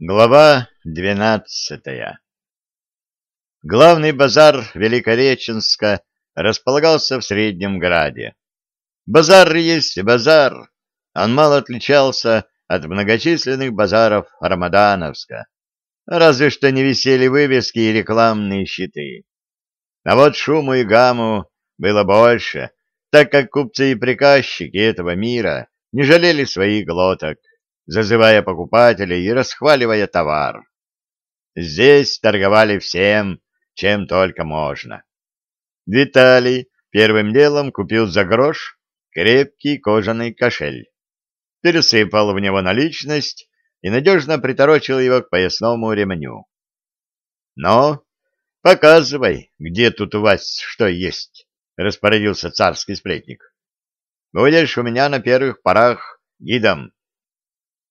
Глава двенадцатая Главный базар Великореченска располагался в Среднем Граде. Базар есть базар, он мало отличался от многочисленных базаров Рамадановска, разве что не висели вывески и рекламные щиты. А вот шуму и гамму было больше, так как купцы и приказчики этого мира не жалели своих глоток зазывая покупателей и расхваливая товар. Здесь торговали всем, чем только можно. Виталий первым делом купил за грош крепкий кожаный кошель, пересыпал в него наличность и надежно приторочил его к поясному ремню. «Но показывай, где тут у вас что есть», — распорядился царский сплетник. «Будешь у меня на первых порах гидом».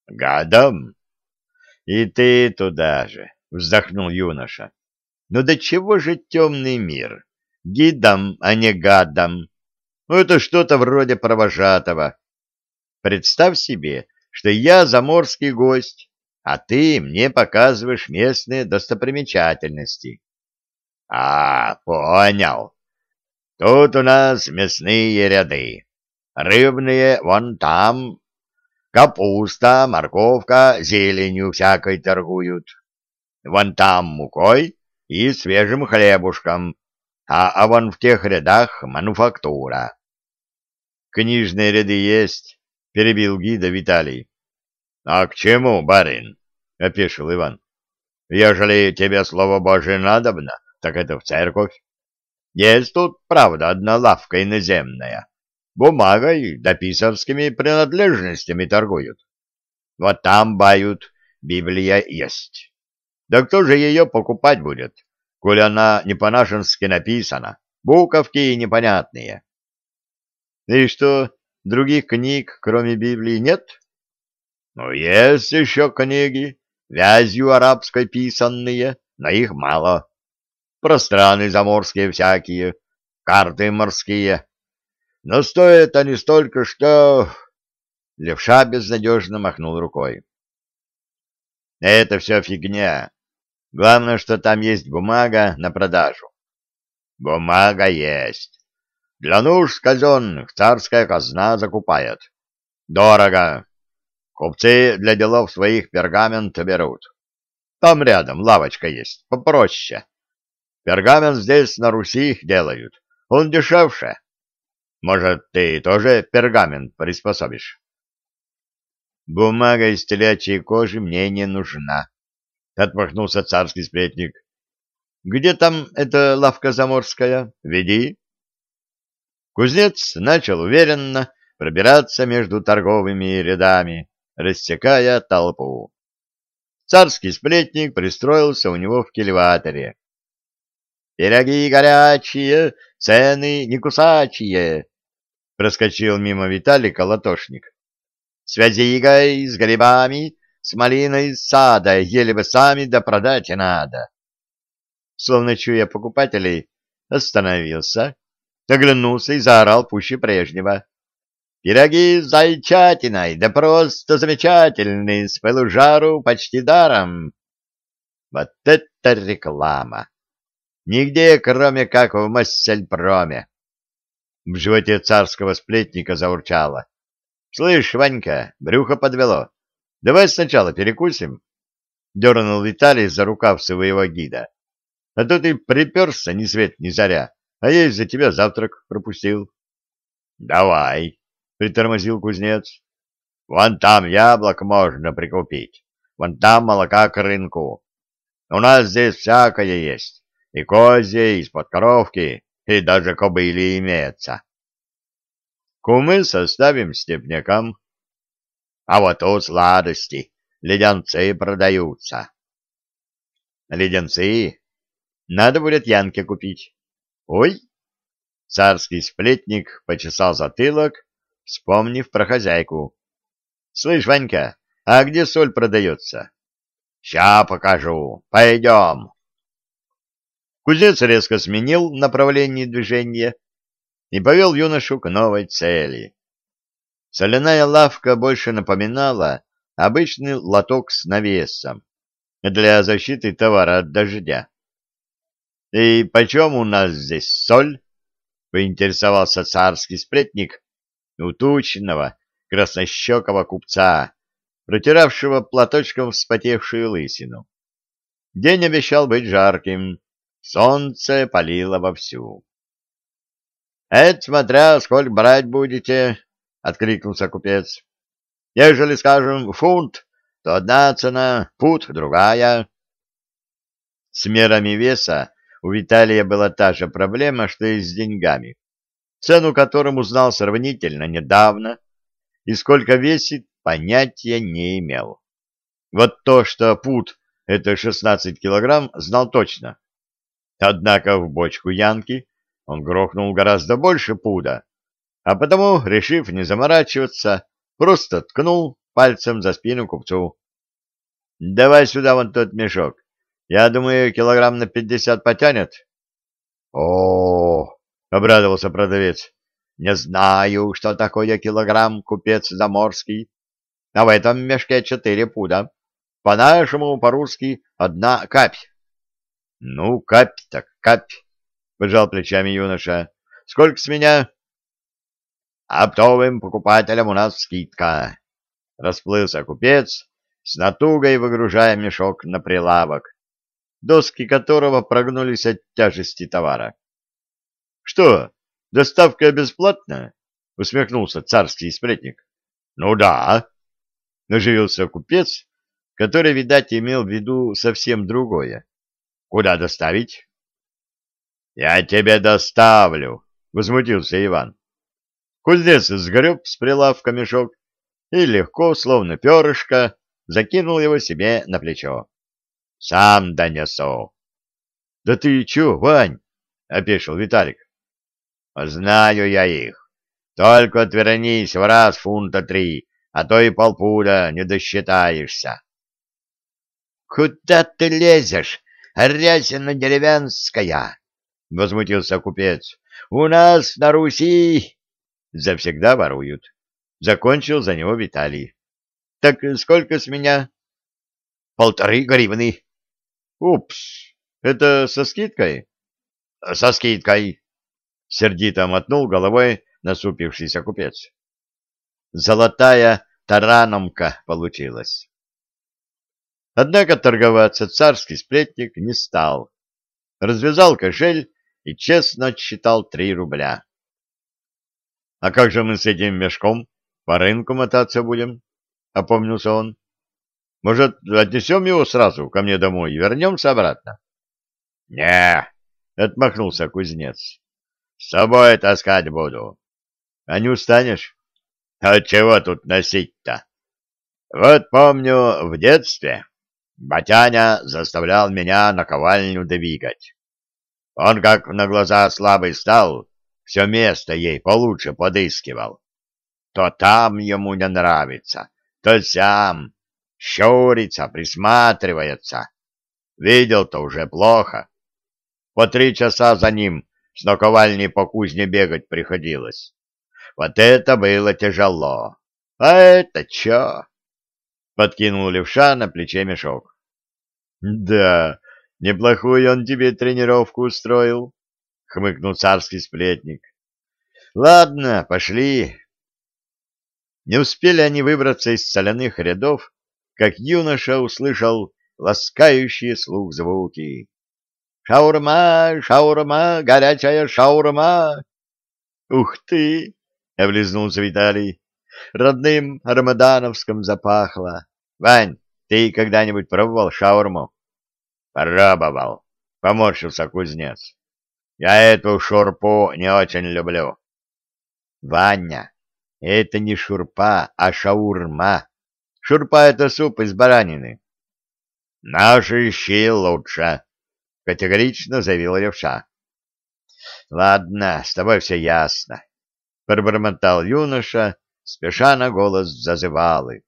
Гадом? И ты туда же, вздохнул юноша. Ну до чего же темный мир? Гидом, а не гадом. Ну это что-то вроде провожатого. Представь себе, что я заморский гость, а ты мне показываешь местные достопримечательности. А, понял. Тут у нас мясные ряды. Рыбные вон там, Капуста, морковка, зеленью всякой торгуют. Вон там мукой и свежим хлебушком, а, а вон в тех рядах мануфактура. Книжные ряды есть, — перебил гида Виталий. — А к чему, барин? — опешил Иван. — Ежели тебе слово Божие надобно, так это в церковь. Есть тут, правда, одна лавка иноземная бумагой да писарскими принадлежностями торгуют. Вот там бают, Библия есть. Да кто же ее покупать будет, коли она не по-нашенски написана, буковки непонятные? И что, других книг, кроме Библии, нет? Ну, есть еще книги, вязью арабской писанные, но их мало. Про страны заморские всякие, карты морские, но стоят они столько, что... Левша безнадежно махнул рукой. Это все фигня. Главное, что там есть бумага на продажу. Бумага есть. Для нужд казенных царская казна закупает. Дорого. Купцы для делов своих пергамент берут. Там рядом лавочка есть, попроще. Пергамент здесь на Руси делают. Он дешевше. Может, ты тоже пергамент приспособишь? Бумага из телячьей кожи мне не нужна, — отмахнулся царский сплетник. Где там эта лавка заморская? Веди. Кузнец начал уверенно пробираться между торговыми рядами, рассекая толпу. Царский сплетник пристроился у него в кильваторе. «Пироги горячие, цены не кусачие!» Проскочил мимо Виталий Колотошник. «С вязигой, с грибами, с малиной из сада, еле бы сами да продать надо!» Словно чуя покупателей, остановился, оглянулся и заорал пуще прежнего. «Пироги с зайчатиной, да просто замечательные, с пылу жару почти даром!» Вот это реклама! Нигде, кроме как в Массельпроме. В животе царского сплетника заурчало. — Слышь, Ванька, брюхо подвело. Давай сначала перекусим. Дернул Виталий за рукав своего гида. — А то ты приперся ни свет ни заря, а я из-за тебя завтрак пропустил. — Давай, — притормозил кузнец. — Вон там яблок можно прикупить, вон там молока к рынку. У нас здесь всякое есть и козье, из-под коровки, и даже кобыли имеется. Кумы составим степнякам. А вот у сладости леденцы продаются. Леденцы? Надо будет Янке купить. Ой! Царский сплетник почесал затылок, вспомнив про хозяйку. Слышь, Ванька, а где соль продается? Ща покажу. Пойдем. Кузнец резко сменил направление движения и повел юношу к новой цели. Соляная лавка больше напоминала обычный лоток с навесом, для защиты товара от дождя. — И почем у нас здесь соль? — поинтересовался царский сплетник у тучного, краснощекого купца, протиравшего платочком вспотевшую лысину. День обещал быть жарким, солнце палило вовсю. — Это смотря, сколько брать будете, — откликнулся купец. — Ежели, скажем, фунт, то одна цена, пут другая. С мерами веса у Виталия была та же проблема, что и с деньгами, цену которым узнал сравнительно недавно, и сколько весит, понятия не имел. Вот то, что пут — это 16 килограмм, знал точно. Однако в бочку Янки он грохнул гораздо больше пуда, а потому, решив не заморачиваться, просто ткнул пальцем за спину купцу. — Давай сюда вон тот мешок. Я думаю, килограмм на пятьдесят потянет. — О, — обрадовался продавец, — не знаю, что такое килограмм, купец заморский. А в этом мешке четыре пуда. По-нашему, по-русски, одна капь. — Ну, капь так капь, — пожал плечами юноша. — Сколько с меня? — Оптовым покупателям у нас скидка. Расплылся купец, с натугой выгружая мешок на прилавок, доски которого прогнулись от тяжести товара. — Что, доставка бесплатная? — усмехнулся царский сплетник. — Ну да, — оживился купец, который, видать, имел в виду совсем другое. — Куда доставить? — Я тебе доставлю, — возмутился Иван. Кузнец сгреб с прилавка мешок и легко, словно перышко, закинул его себе на плечо. — Сам донесу. — Да ты чё, Вань? — опешил Виталик. — Знаю я их. Только отвернись в раз фунта три, а то и полпуда не досчитаешься. — Куда ты лезешь, рясина деревенская? — возмутился купец. — У нас на Руси завсегда воруют. Закончил за него Виталий. — Так сколько с меня? — Полторы гривны. — Упс, это со скидкой? — Со скидкой. Сердито мотнул головой насупившийся купец. Золотая тараномка получилась. Однако торговаться царский сплетник не стал. Развязал кошель и честно отсчитал три рубля. — А как же мы с этим мешком по рынку мотаться будем? — опомнился он. — Может, отнесем его сразу ко мне домой и вернемся обратно? — Не, — отмахнулся кузнец. — С собой таскать буду. — А не устанешь? — А чего тут носить-то? Вот помню, в детстве Батяня заставлял меня наковальню двигать. Он как на глаза слабый стал, все место ей получше подыскивал. То там ему не нравится, то сям, щурится, присматривается. Видел-то уже плохо. По три часа за ним с наковальней по кузне бегать приходилось. Вот это было тяжело. А это чё? Подкинул левша на плече мешок. Да, неплохую он тебе тренировку устроил, — хмыкнул царский сплетник. — Ладно, пошли. Не успели они выбраться из соляных рядов, как юноша услышал ласкающие слух звуки. «Шаурма! Шаурма! Горячая шаурма!» «Ух ты!» — облизнулся Виталий. «Родным рамадановским запахло. Вань, ты когда-нибудь пробовал шаурму?» «Пробовал», — поморщился кузнец. Я эту шурпу не очень люблю. Ваня, это не шурпа, а шаурма. Шурпа — это суп из баранины. Наши щи лучше, — категорично заявил левша. Ладно, с тобой все ясно, — пробормотал юноша, спеша на голос зазывалы.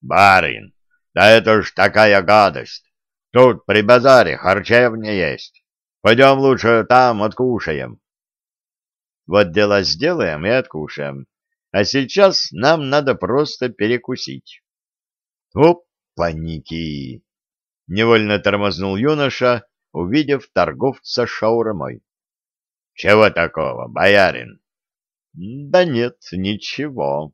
Барин, да это ж такая гадость. Тут при базаре харчевня есть. Пойдем лучше там откушаем. Вот дела сделаем и откушаем. А сейчас нам надо просто перекусить. Опаники! Невольно тормознул юноша, увидев торговца шаурмой. — Чего такого, боярин? — Да нет, ничего.